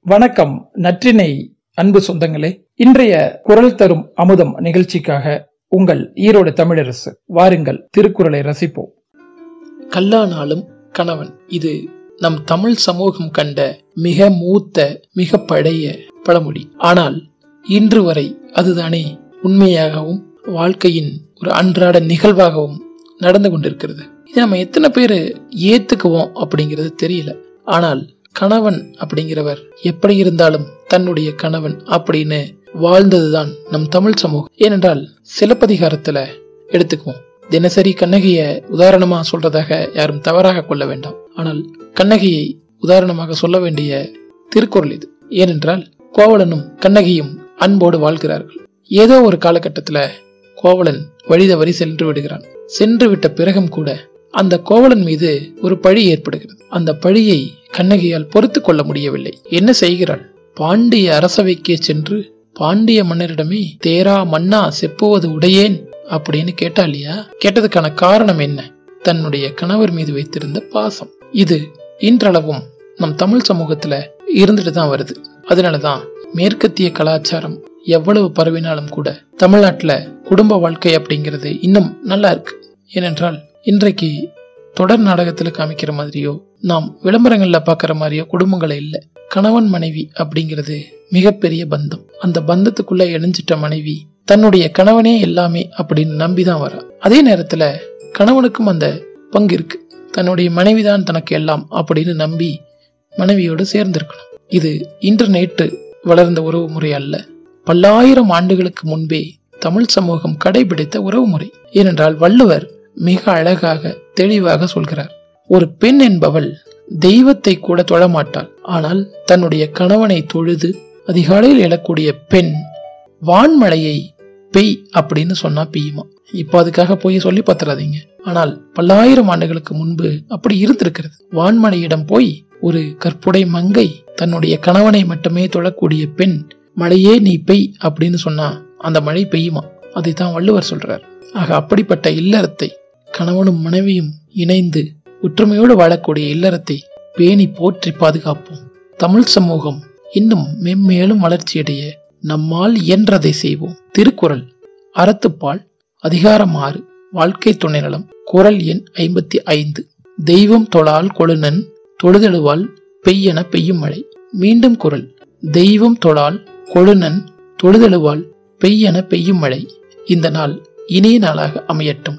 வணக்கம் நற்றினை அன்பு சொந்தங்களே. இன்றைய குரல் தரும் அமுதம் நிகழ்ச்சிக்காக உங்கள் ஈரோடு தமிழரசு வாருங்கள் திருக்குறளை ரசிப்போம். கல்லானாலும் கணவன் இது நம் தமிழ் சமூகம் கண்ட மிக மூத்த மிக பழைய பழமொழி. ஆனால் இன்று வரை அதுதானே உண்மையாகவும் வாழ்க்கையின் ஒரு அன்றாட நிகழ்வாகவும் நடந்து கொண்டிருக்கிறது. இதை நம்ம எத்தனை பேர் ஏத்துக்குவோம் அப்படிங்கிறது தெரியல. ஆனால் கணவன் அப்படிங்கிறவர் எப்படி இருந்தாலும் தன்னுடைய கணவன் அப்படின்னு வாழ்ந்ததுதான் நம் தமிழ் சமூகம். ஏனென்றால் சிலப்பதிகாரத்துல எடுத்துக்குவோம். தினசரி கண்ணகிய உதாரணமா சொல்றதாக யாரும் தவறாக கொள்ள வேண்டாம். ஆனால் கண்ணகியை உதாரணமாக சொல்ல வேண்டிய திருக்குறள் இது. ஏனென்றால் கோவலனும் கண்ணகியும் அன்போடு வாழ்கிறார்கள். ஏதோ ஒரு காலகட்டத்துல கோவலன் வழிதவறி சென்று விடுகிறான். சென்று விட்ட பிறகும் கூட அந்த கோவலன் மீது ஒரு பழி ஏற்படுகிறது. அந்த பழியை கண்ணகியால் பொறுத்து கொள்ள முடியவில்லை. என்ன செய்கிறாள்? பாண்டிய அரசவைக்கே சென்று பாண்டிய மன்னரிடமே தேரா மன்னா செப்புவது உடையேன் அப்படின்னு கேட்டா இல்லையா கேட்டதுக்கான காரணம் என்ன? தன்னுடைய கணவர் மீது வைத்திருந்த பாசம். இது இன்றளவும் நம் தமிழ் சமூகத்துல இருந்துட்டு தான் வருது. அதனாலதான் மேற்கத்திய கலாச்சாரம் எவ்வளவு பரவினாலும் கூட தமிழ்நாட்டுல குடும்ப வாழ்க்கை அப்படிங்கிறது இன்னும் நல்லா இருக்கு. ஏனென்றால் இன்றைக்கு தொடர் நாடகத்துல காமிக்கிற மாதிரியோ நாம் விளம்பரங்கள்ல பாக்குற மாதிரியோ குடும்பங்களை இல்லை. கணவன் மனைவி அப்படிங்கிறது மிகப்பெரிய பந்தம். அந்த பந்தத்துக்குள்ள இணைஞ்சிட்ட மனைவி தன்னுடைய கணவனே எல்லாமே அப்படின்னு நம்பிதான் வரா. அதே நேரத்துல கணவனுக்கும் அந்த பங்கு இருக்கு. தன்னுடைய மனைவிதான் தனக்கு எல்லாம் அப்படின்னு நம்பி மனைவியோடு சேர்ந்திருக்கணும். இது இன்டர்நெட் வளர்ந்த உறவு முறை அல்ல. பல்லாயிரம் ஆண்டுகளுக்கு முன்பே தமிழ் சமூகம் கடைபிடித்த உறவு முறை. ஏனென்றால் வள்ளுவர் மிக அழகாக தெளிவாக சொல்கிறார். ஒரு பெண் என்பவள் தெய்வத்தை கூட தொழமாட்டாள். ஆனால் தன்னுடைய கணவனை தொழுது அதிகாலையில் எழக்கூடிய பெண் வான்மழையை பெய் அப்படின்னு சொன்னா பெய்யுமா? இப்போ அதுக்காக போய் சொல்லி பத்துறாதீங்க ஆனால் பல்லாயிரம் ஆண்டுகளுக்கு முன்பு அப்படி இருந்திருக்கிறது. வான்மலையிடம் போய் ஒரு கற்புடை மங்கை தன்னுடைய கணவனை மட்டுமே தொழக்கூடிய பெண் மழையே நீ பெய் அப்படின்னு சொன்னா அந்த மழை பெய்யுமா? அதைத்தான் வள்ளுவர் சொல்றார். ஆக அப்படிப்பட்ட இல்லறத்தை கணவனும் மனைவியும் இணைந்து ஒற்றுமையோடு வாழக்கூடிய இல்லறத்தை பேணி போற்றி பாதுகாப்போம். தமிழ் சமூகம் இன்னும் மென்மேலும் வளர்ச்சியடைய நம்மால் இயன்றதை செய்வோம். திருக்குறள் அறத்துப்பால் அதிகாரம் ஆறு வாழ்க்கை துணைநலம் குரல் எண் ஐம்பத்தி ஐந்து. தெய்வம் தொழால் கொழுநன் தொழுதழுவால் பெய்யென பெய்யும் மழை. மீண்டும் குரல் தெய்வம் தொழால் கொழுநன் தொழுதழுவால் பெய்யென பெய்யும் மழை. இந்த நாள் இனிய நாளாக அமையட்டும்.